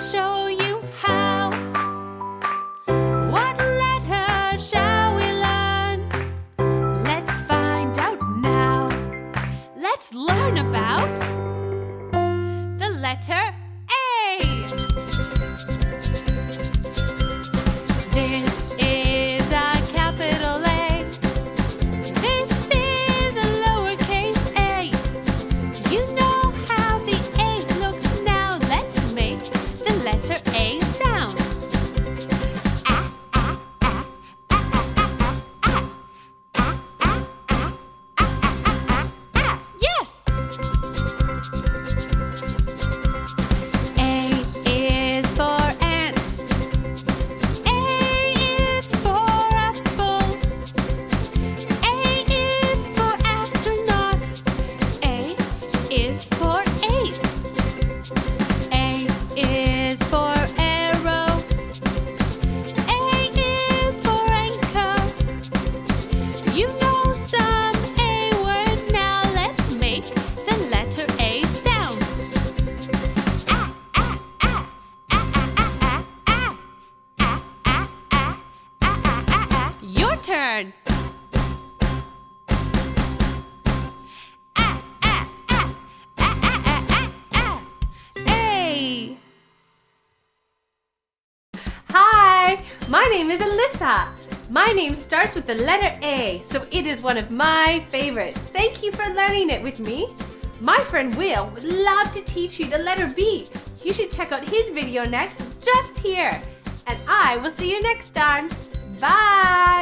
show you how. What letter shall we learn? Let's find out now. Let's learn about. Turn. A. Hi, my name is Alyssa. My name starts with the letter A, so it is one of my favorites. Thank you for learning it with me. My friend Will would love to teach you the letter B. You should check out his video next, just here. And I will see you next time. Bye!